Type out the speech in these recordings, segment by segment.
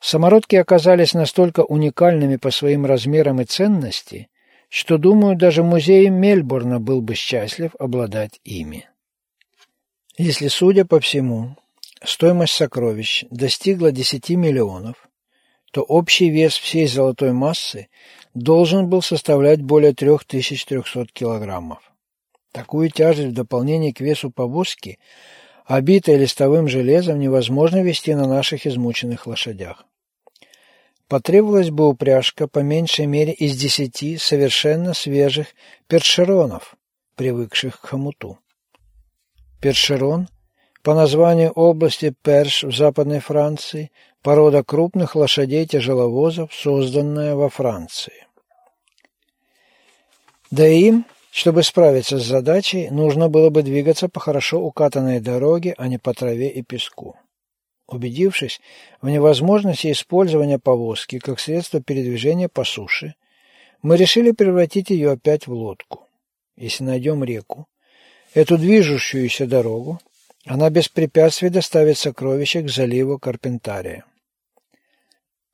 Самородки оказались настолько уникальными по своим размерам и ценности, что, думаю, даже музей Мельбурна был бы счастлив обладать ими. Если, судя по всему, стоимость сокровищ достигла 10 миллионов, то общий вес всей золотой массы должен был составлять более 3300 килограммов. Такую тяжесть в дополнение к весу повозки, обитой листовым железом, невозможно вести на наших измученных лошадях. Потребовалась бы упряжка по меньшей мере из десяти совершенно свежих першеронов, привыкших к хомуту. Першерон по названию области Перш в Западной Франции, порода крупных лошадей-тяжеловозов, созданная во Франции. Да и им чтобы справиться с задачей, нужно было бы двигаться по хорошо укатанной дороге, а не по траве и песку. Убедившись в невозможности использования повозки как средство передвижения по суше, мы решили превратить ее опять в лодку. Если найдем реку, эту движущуюся дорогу, она без препятствий доставит сокровища к заливу Карпентария.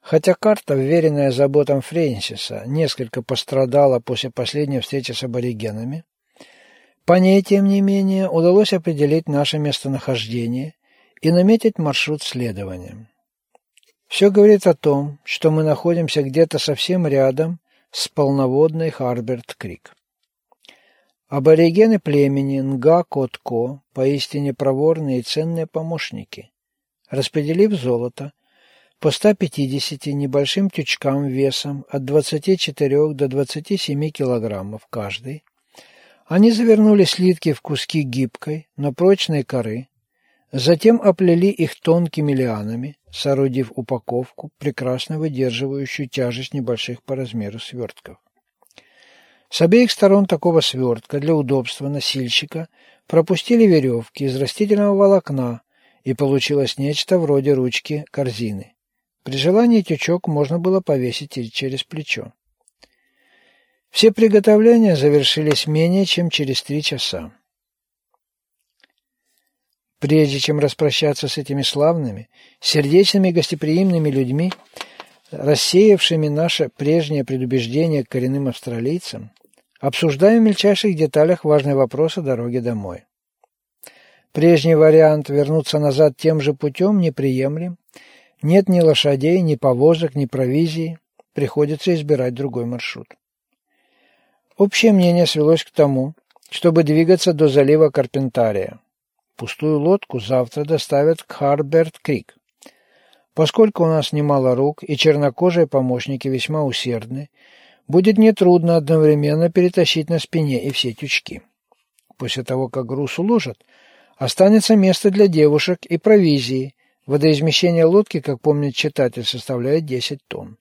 Хотя карта, вверенная заботам Фрэнсиса, несколько пострадала после последней встречи с аборигенами, по ней, тем не менее, удалось определить наше местонахождение и наметить маршрут следования. Все говорит о том, что мы находимся где-то совсем рядом с полноводной Харберт-Крик. Аборигены племени Нга-Котко поистине проворные и ценные помощники. Распределив золото, по 150 небольшим тючкам весом от 24 до 27 килограммов каждый. Они завернули слитки в куски гибкой, но прочной коры, затем оплели их тонкими лианами, соорудив упаковку, прекрасно выдерживающую тяжесть небольших по размеру свертков. С обеих сторон такого свертка для удобства носильщика пропустили веревки из растительного волокна, и получилось нечто вроде ручки корзины. При желании тючок можно было повесить через плечо. Все приготовления завершились менее чем через три часа. Прежде чем распрощаться с этими славными, сердечными и гостеприимными людьми, рассеявшими наше прежнее предубеждение к коренным австралийцам, обсуждаем в мельчайших деталях важный вопрос о дороге домой. Прежний вариант вернуться назад тем же путем неприемлем, нет ни лошадей, ни повозок, ни провизии. Приходится избирать другой маршрут. Общее мнение свелось к тому, чтобы двигаться до залива Карпентария. Пустую лодку завтра доставят к Харберт-Крик. Поскольку у нас немало рук и чернокожие помощники весьма усердны, будет нетрудно одновременно перетащить на спине и все тючки. После того, как груз уложат, останется место для девушек и провизии, Водоизмещение лодки, как помнит читатель, составляет 10 тонн.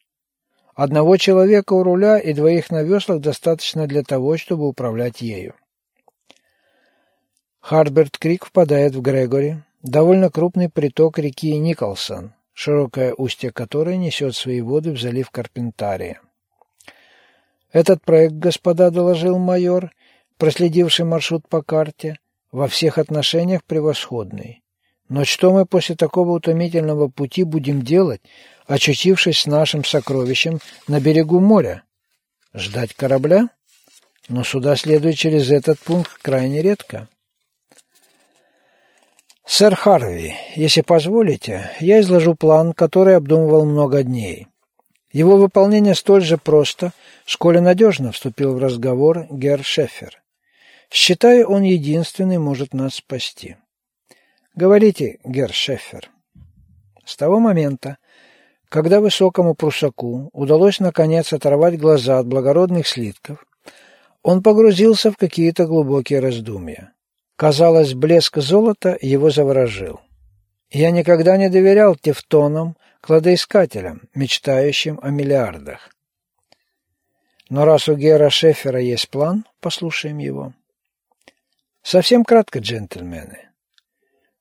Одного человека у руля и двоих на веслах достаточно для того, чтобы управлять ею. Харберт-Крик впадает в Грегори, довольно крупный приток реки Николсон, широкое устье которой несет свои воды в залив Карпентария. Этот проект, господа, доложил майор, проследивший маршрут по карте, во всех отношениях превосходный. Но что мы после такого утомительного пути будем делать, очутившись с нашим сокровищем на берегу моря? Ждать корабля? Но сюда следует через этот пункт крайне редко. Сэр Харви, если позволите, я изложу план, который обдумывал много дней. Его выполнение столь же просто, сколь и надежно вступил в разговор Герр Шеффер. Считаю, он единственный может нас спасти. Говорите, Гершефер. С того момента, когда высокому прусаку удалось наконец оторвать глаза от благородных слитков, он погрузился в какие-то глубокие раздумья. Казалось, блеск золота его заворожил. Я никогда не доверял тефтонам, кладоискателям, мечтающим о миллиардах. Но раз у Гера Шефера есть план, послушаем его. Совсем кратко, джентльмены.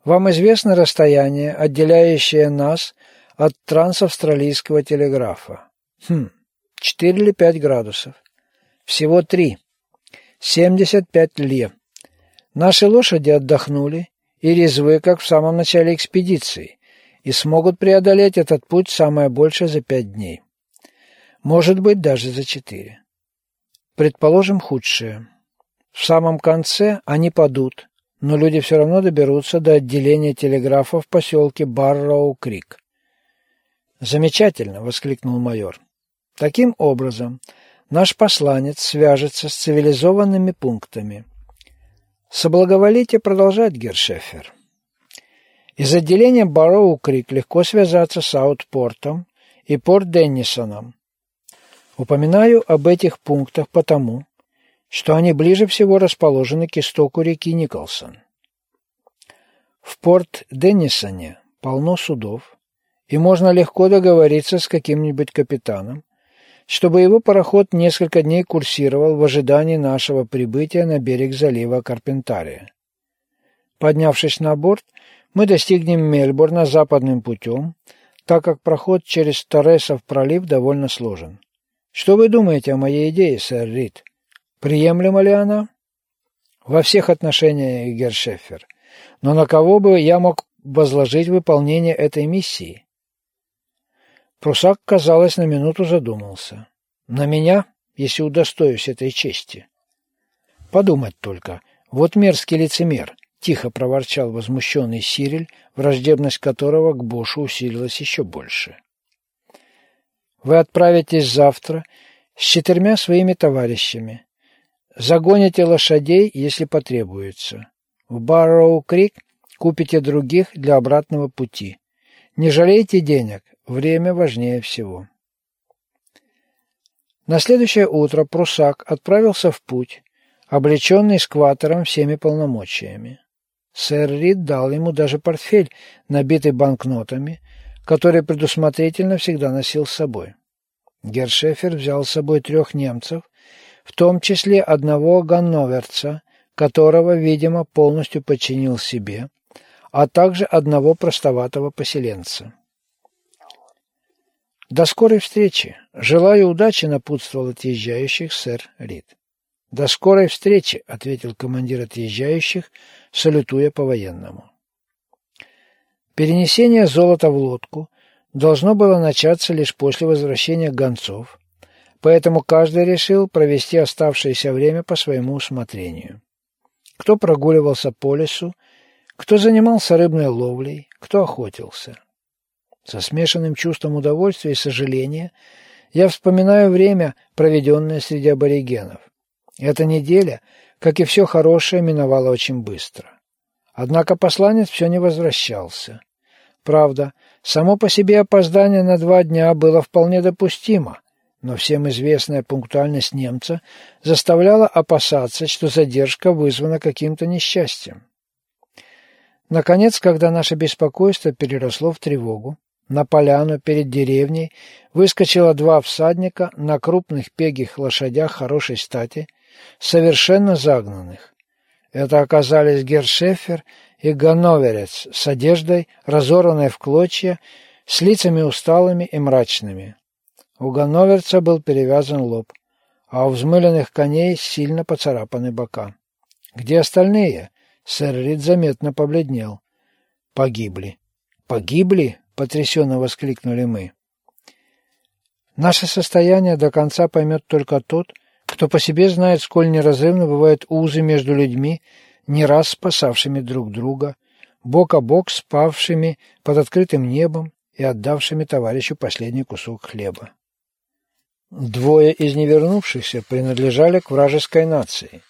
Вам известно расстояние, отделяющее нас от трансавстралийского телеграфа? Хм, четыре или пять градусов. Всего три. Семьдесят пять лье. Наши лошади отдохнули и резвы, как в самом начале экспедиции, и смогут преодолеть этот путь самое большее за пять дней. Может быть, даже за четыре. Предположим худшее. В самом конце они падут, но люди все равно доберутся до отделения телеграфа в поселке Барроу-Крик. «Замечательно!» — воскликнул майор. «Таким образом, наш посланец свяжется с цивилизованными пунктами. Соблаговолите продолжать, Гершефер. Из отделения Барроу-Крик легко связаться с Аутпортом и Порт-Деннисоном. Упоминаю об этих пунктах потому, что они ближе всего расположены к истоку реки Николсон. В порт Деннисоне полно судов, и можно легко договориться с каким-нибудь капитаном, чтобы его пароход несколько дней курсировал в ожидании нашего прибытия на берег залива Карпентария. Поднявшись на борт, мы достигнем Мельбурна западным путем, так как проход через Торресов пролив довольно сложен. Что вы думаете о моей идее, сэр Рид? Приемлема ли она? Во всех отношениях, Гершефер. Но на кого бы я мог возложить выполнение этой миссии? Прусак, казалось, на минуту задумался. На меня, если удостоюсь этой чести. Подумать только. Вот мерзкий лицемер, тихо проворчал возмущенный Сириль, враждебность которого к Бошу усилилась еще больше. Вы отправитесь завтра с четырьмя своими товарищами. Загоните лошадей, если потребуется. В Барроу-Крик купите других для обратного пути. Не жалейте денег, время важнее всего. На следующее утро Прусак отправился в путь, облеченный скватором всеми полномочиями. Сэр Рид дал ему даже портфель, набитый банкнотами, который предусмотрительно всегда носил с собой. Гершефер взял с собой трех немцев, в том числе одного ганноверца, которого, видимо, полностью подчинил себе, а также одного простоватого поселенца. «До скорой встречи! Желаю удачи!» — напутствовал отъезжающих сэр Рид. «До скорой встречи!» — ответил командир отъезжающих, салютуя по-военному. Перенесение золота в лодку должно было начаться лишь после возвращения гонцов, поэтому каждый решил провести оставшееся время по своему усмотрению. Кто прогуливался по лесу, кто занимался рыбной ловлей, кто охотился. Со смешанным чувством удовольствия и сожаления я вспоминаю время, проведенное среди аборигенов. Эта неделя, как и все хорошее, миновала очень быстро. Однако посланец все не возвращался. Правда, само по себе опоздание на два дня было вполне допустимо, но всем известная пунктуальность немца заставляла опасаться, что задержка вызвана каким-то несчастьем. Наконец, когда наше беспокойство переросло в тревогу, на поляну перед деревней выскочило два всадника на крупных пегих лошадях хорошей стати, совершенно загнанных. Это оказались Гершефер и Ганноверец с одеждой, разорванной в клочья, с лицами усталыми и мрачными. У ганноверца был перевязан лоб, а у взмыленных коней сильно поцарапаны бока. «Где остальные?» Сэр Рид заметно побледнел. «Погибли». «Погибли?» — потрясенно воскликнули мы. Наше состояние до конца поймет только тот, кто по себе знает, сколь неразрывно бывают узы между людьми, не раз спасавшими друг друга, бок о бок спавшими под открытым небом и отдавшими товарищу последний кусок хлеба. Двое из невернувшихся принадлежали к вражеской нации.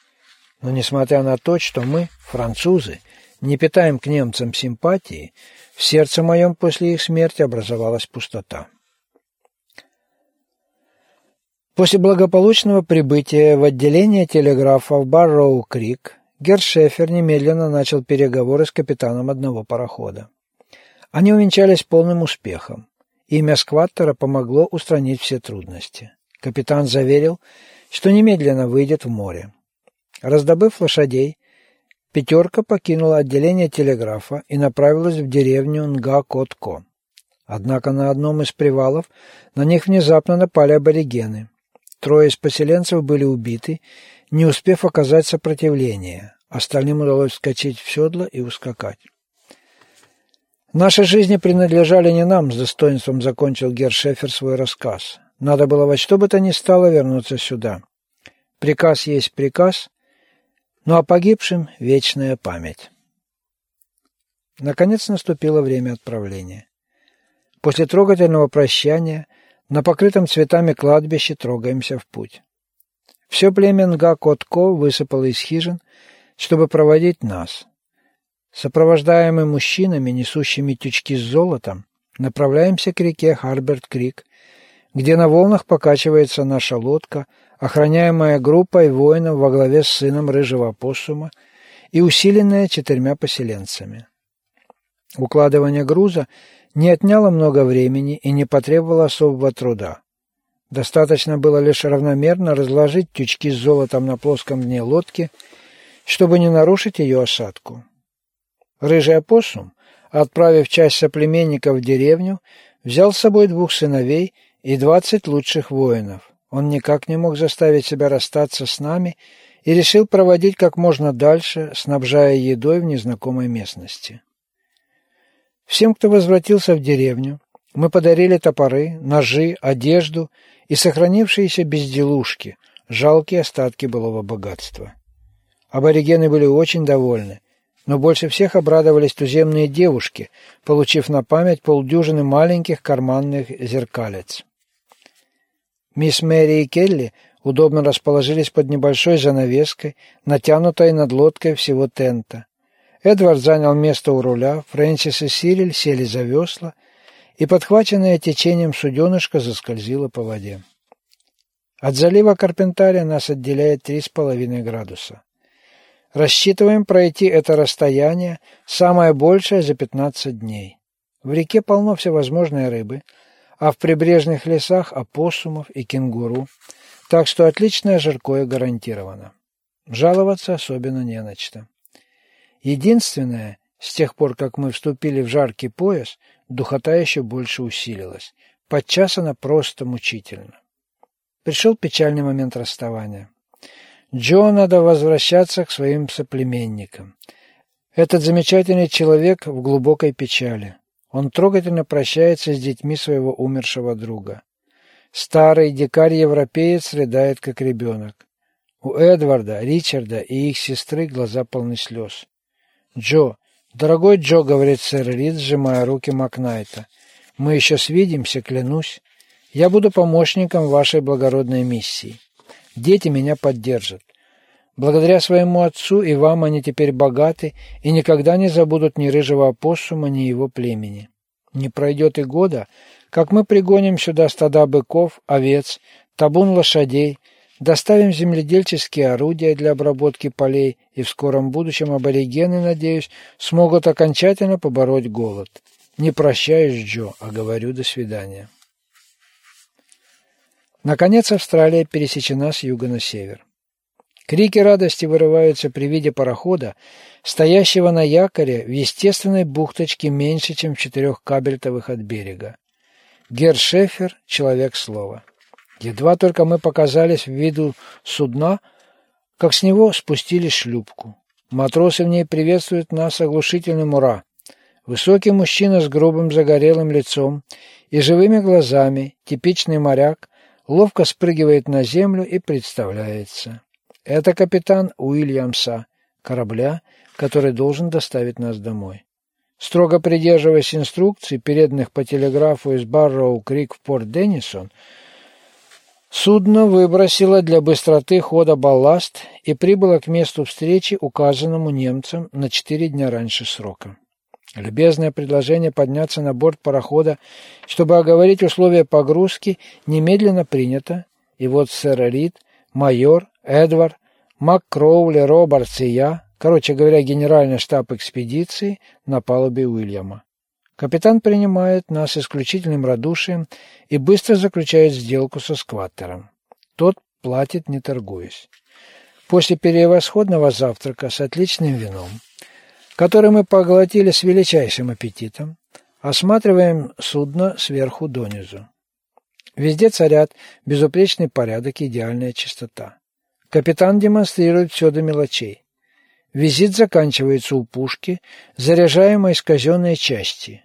Но несмотря на то, что мы, французы, не питаем к немцам симпатии, в сердце моем после их смерти образовалась пустота. После благополучного прибытия в отделение телеграфа в Барроу-Крик Гершефер немедленно начал переговоры с капитаном одного парохода. Они увенчались полным успехом. Имя Скваттера помогло устранить все трудности. Капитан заверил, что немедленно выйдет в море. Раздобыв лошадей, пятерка покинула отделение телеграфа и направилась в деревню Нга-Котко. Однако на одном из привалов на них внезапно напали аборигены. Трое из поселенцев были убиты, не успев оказать сопротивление. Остальным удалось вскочить в седло и ускакать. Наши жизни принадлежали не нам, с достоинством закончил Гершефер свой рассказ. Надо было во что бы то ни стало вернуться сюда. Приказ есть приказ, но о погибшем вечная память. Наконец наступило время отправления. После трогательного прощания на покрытом цветами кладбище трогаемся в путь. Все племя Нга-Котко высыпало из хижин, чтобы проводить нас. Сопровождаемые мужчинами, несущими тючки с золотом, направляемся к реке Харберт-Крик, где на волнах покачивается наша лодка, охраняемая группой воинов во главе с сыном рыжего опоссума и усиленная четырьмя поселенцами. Укладывание груза не отняло много времени и не потребовало особого труда. Достаточно было лишь равномерно разложить тючки с золотом на плоском дне лодки, чтобы не нарушить ее осадку. Рыжий опоссум, отправив часть соплеменников в деревню, взял с собой двух сыновей и двадцать лучших воинов. Он никак не мог заставить себя расстаться с нами и решил проводить как можно дальше, снабжая едой в незнакомой местности. Всем, кто возвратился в деревню, мы подарили топоры, ножи, одежду и сохранившиеся безделушки, жалкие остатки былого богатства. Аборигены были очень довольны, но больше всех обрадовались туземные девушки, получив на память полдюжины маленьких карманных зеркалец. Мисс Мэри и Келли удобно расположились под небольшой занавеской, натянутой над лодкой всего тента. Эдвард занял место у руля, Фрэнсис и Сириль сели за весла, и, подхваченное течением суденышко, заскользило по воде. От залива Карпентария нас отделяет три с половиной градуса. Рассчитываем пройти это расстояние, самое большее за 15 дней. В реке полно всевозможной рыбы, а в прибрежных лесах опоссумов и кенгуру, так что отличное жаркое гарантировано. Жаловаться особенно не на что. Единственное, с тех пор, как мы вступили в жаркий пояс, духота еще больше усилилась. Подчас она просто мучительна. Пришел печальный момент расставания. Джо надо возвращаться к своим соплеменникам. Этот замечательный человек в глубокой печали. Он трогательно прощается с детьми своего умершего друга. Старый дикарь-европеец рыдает, как ребенок. У Эдварда, Ричарда и их сестры глаза полны слез. «Джо, дорогой Джо», — говорит сэр Рид, сжимая руки Макнайта, — «мы еще свидимся, клянусь. Я буду помощником вашей благородной миссии. Дети меня поддержат. Благодаря своему отцу и вам они теперь богаты и никогда не забудут ни рыжего опоссума, ни его племени. Не пройдет и года, как мы пригоним сюда стада быков, овец, табун лошадей, доставим земледельческие орудия для обработки полей, и в скором будущем аборигены, надеюсь, смогут окончательно побороть голод. Не прощаюсь, Джо, а говорю до свидания. Наконец Австралия пересечена с юга на север. Крики радости вырываются при виде парохода, стоящего на якоре в естественной бухточке меньше, чем в четырех кабельтовых от берега. Гершефер — человек слова. Едва только мы показались в виду судна, как с него спустили шлюпку. Матросы в ней приветствуют нас оглушительным «Ура!». Высокий мужчина с грубым загорелым лицом и живыми глазами, типичный моряк, ловко спрыгивает на землю и представляется. Это капитан Уильямса, корабля, который должен доставить нас домой. Строго придерживаясь инструкций, переданных по телеграфу из Барроу-Крик в порт Деннисон, судно выбросило для быстроты хода балласт и прибыло к месту встречи, указанному немцам на четыре дня раньше срока. Любезное предложение подняться на борт парохода, чтобы оговорить условия погрузки, немедленно принято, и вот сэр Рид, майор, Эдвард, МакКроули, Робертс и я, короче говоря, генеральный штаб экспедиции, на палубе Уильяма. Капитан принимает нас исключительным радушием и быстро заключает сделку со скваттером. Тот платит, не торгуясь. После превосходного завтрака с отличным вином который мы поглотили с величайшим аппетитом, осматриваем судно сверху донизу. Везде царят безупречный порядок и идеальная чистота. Капитан демонстрирует все до мелочей. Визит заканчивается у пушки, заряжаемой из казенной части.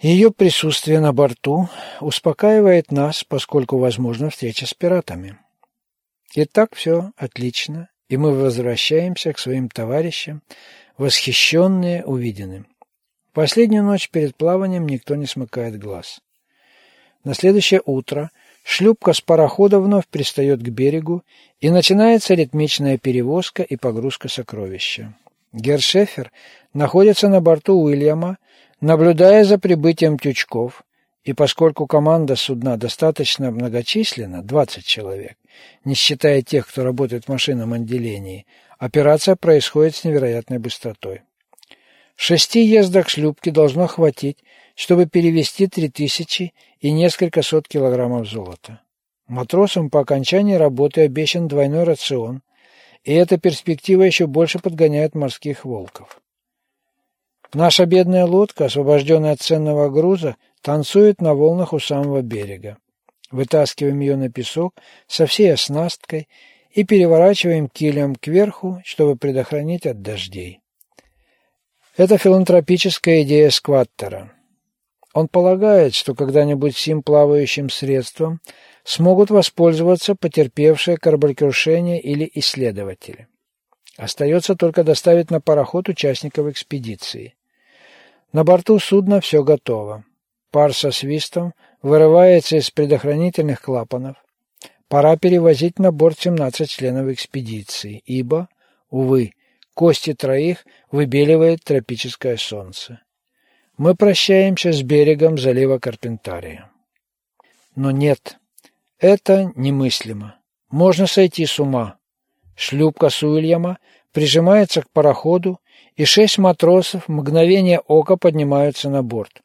Ее присутствие на борту успокаивает нас, поскольку возможна встреча с пиратами. И так все отлично, и мы возвращаемся к своим товарищам, восхищенные увиденным. Последнюю ночь перед плаванием никто не смыкает глаз. На следующее утро шлюпка с парохода вновь пристает к берегу, и начинается ритмичная перевозка и погрузка сокровища. Гершефер находится на борту Уильяма, наблюдая за прибытием тючков, и поскольку команда судна достаточно многочисленна, 20 человек, не считая тех, кто работает в машинном отделении, операция происходит с невероятной быстротой. Шести ездок шлюпки должно хватить, чтобы перевести три тысячи и несколько сот килограммов золота. Матросам по окончании работы обещан двойной рацион, и эта перспектива еще больше подгоняет морских волков. Наша бедная лодка, освобожденная от ценного груза, танцует на волнах у самого берега. Вытаскиваем ее на песок со всей оснасткой и переворачиваем килем кверху, чтобы предохранить от дождей. Это филантропическая идея Скваттера. Он полагает, что когда-нибудь сим плавающим средством смогут воспользоваться потерпевшие кораблекрушение или исследователи. Остается только доставить на пароход участников экспедиции. На борту судна все готово. Пар со свистом вырывается из предохранительных клапанов. Пора перевозить на борт 17 членов экспедиции, ибо, увы, кости троих выбеливает тропическое солнце. Мы прощаемся с берегом залива Карпентария. Но нет, это немыслимо. Можно сойти с ума. Шлюпка с Уильяма прижимается к пароходу, и шесть матросов в мгновение ока поднимаются на борт.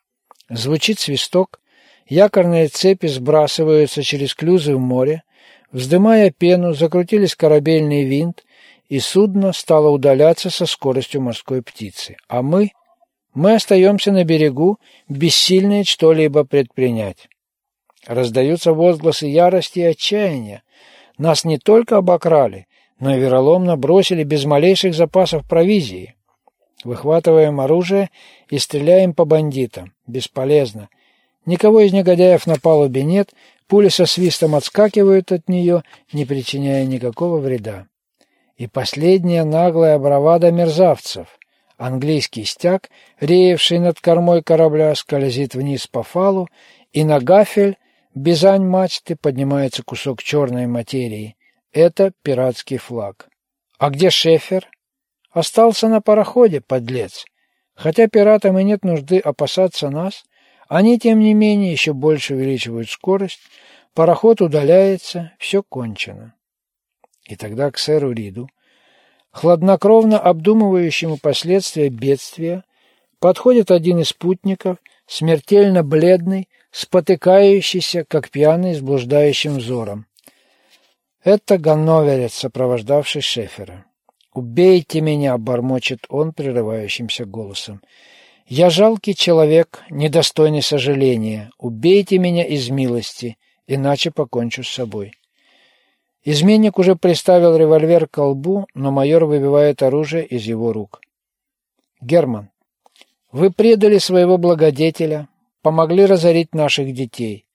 Звучит свисток, якорные цепи сбрасываются через клюзы в море, вздымая пену, закрутились корабельный винт, и судно стало удаляться со скоростью морской птицы. А мы? Мы остаемся на берегу, бессильные что-либо предпринять. Раздаются возгласы ярости и отчаяния. Нас не только обокрали, но и вероломно бросили без малейших запасов провизии. Выхватываем оружие и стреляем по бандитам. Бесполезно. Никого из негодяев на палубе нет, пули со свистом отскакивают от нее, не причиняя никакого вреда. И последняя наглая бравада мерзавцев. Английский стяг, реевший над кормой корабля, скользит вниз по фалу, и на гафель, бизань мачты, поднимается кусок черной материи. Это пиратский флаг. А где Шефер? Остался на пароходе, подлец. Хотя пиратам и нет нужды опасаться нас, они, тем не менее, еще больше увеличивают скорость, пароход удаляется, все кончено. И тогда к сэру Риду, хладнокровно обдумывающему последствия бедствия, подходит один из спутников, смертельно бледный, спотыкающийся, как пьяный, с блуждающим взором. Это ганноверец, сопровождавший Шефера. «Убейте меня!» — бормочет он прерывающимся голосом. «Я жалкий человек, недостойный сожаления. Убейте меня из милости, иначе покончу с собой». Изменник уже приставил револьвер к колбу, но майор выбивает оружие из его рук. «Герман, вы предали своего благодетеля, помогли разорить наших детей.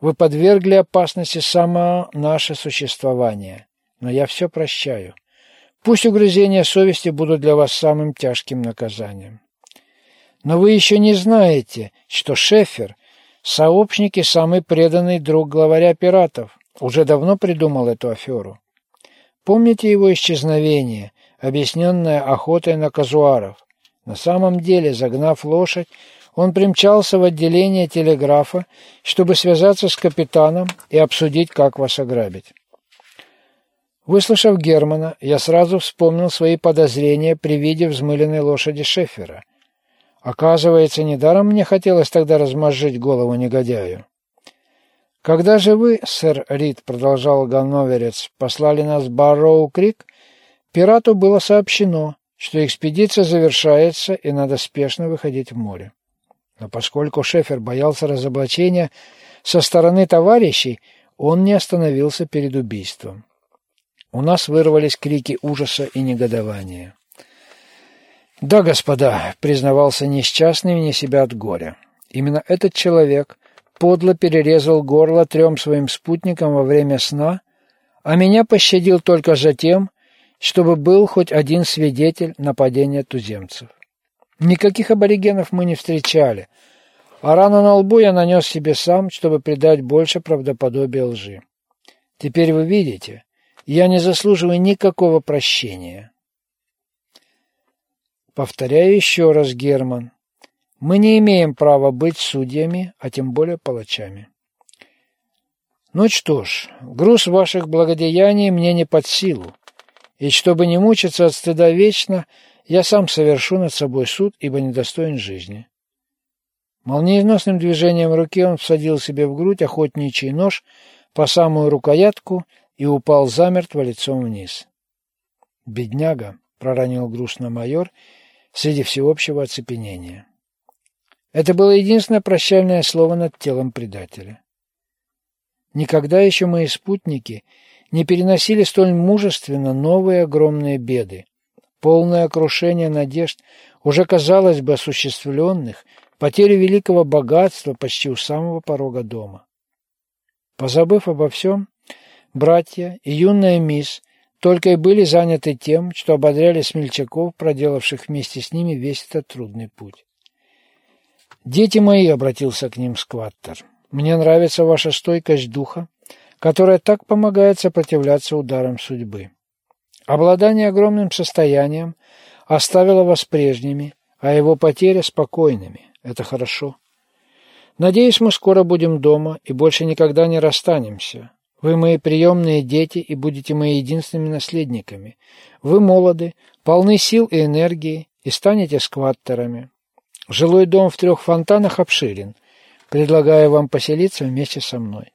Вы подвергли опасности само наше существование, но я все прощаю. Пусть угрызения совести будут для вас самым тяжким наказанием. Но вы еще не знаете, что Шефер, сообщник и самый преданный друг главаря пиратов, уже давно придумал эту аферу. Помните его исчезновение, объясненное охотой на казуаров? На самом деле, загнав лошадь, он примчался в отделение телеграфа, чтобы связаться с капитаном и обсудить, как вас ограбить. Выслушав Германа, я сразу вспомнил свои подозрения при виде взмыленной лошади Шефера. Оказывается, недаром мне хотелось тогда размозжить голову негодяю. «Когда же вы, сэр Рид, — продолжал Ганноверец, — послали нас в Барроу-Крик, пирату было сообщено, что экспедиция завершается и надо спешно выходить в море. Но поскольку Шефер боялся разоблачения со стороны товарищей, он не остановился перед убийством. У нас вырвались крики ужаса и негодования. «Да, господа», — признавался несчастный вне себя от горя, Именно этот человек подло перерезал горло трем своим спутникам во время сна, а меня пощадил только за тем, чтобы был хоть один свидетель нападения туземцев. Никаких аборигенов мы не встречали, а рану на лбу я нанес себе сам, чтобы придать больше правдоподобия лжи. Теперь вы видите, я не заслуживаю никакого прощения. Повторяю еще раз, Герман, мы не имеем права быть судьями, а тем более палачами. Ну что ж, груз ваших благодеяний мне не под силу, и чтобы не мучиться от стыда вечно, я сам совершу над собой суд, ибо недостоин жизни. Молниеносным движением руки он всадил себе в грудь охотничий нож по самую рукоятку и упал замертво лицом вниз. «Бедняга!» — проронил грустно майор среди всеобщего оцепенения. Это было единственное прощальное слово над телом предателя. Никогда еще мои спутники не переносили столь мужественно новые огромные беды, полное крушение надежд, уже казалось бы осуществленных, потерю великого богатства почти у самого порога дома. Позабыв обо всем, братья и юная мисс только и были заняты тем, что ободряли смельчаков, проделавших вместе с ними весь этот трудный путь. «Дети мои», — обратился к ним Скваттер, — «мне нравится ваша стойкость духа, которая так помогает сопротивляться ударам судьбы. Обладание огромным состоянием оставило вас прежними, а его потеря спокойными. Это хорошо. Надеюсь, мы скоро будем дома и больше никогда не расстанемся. Вы мои приемные дети и будете моими единственными наследниками. Вы молоды, полны сил и энергии и станете скваттерами. Жилой дом в трех фонтанах обширен. Предлагаю вам поселиться вместе со мной.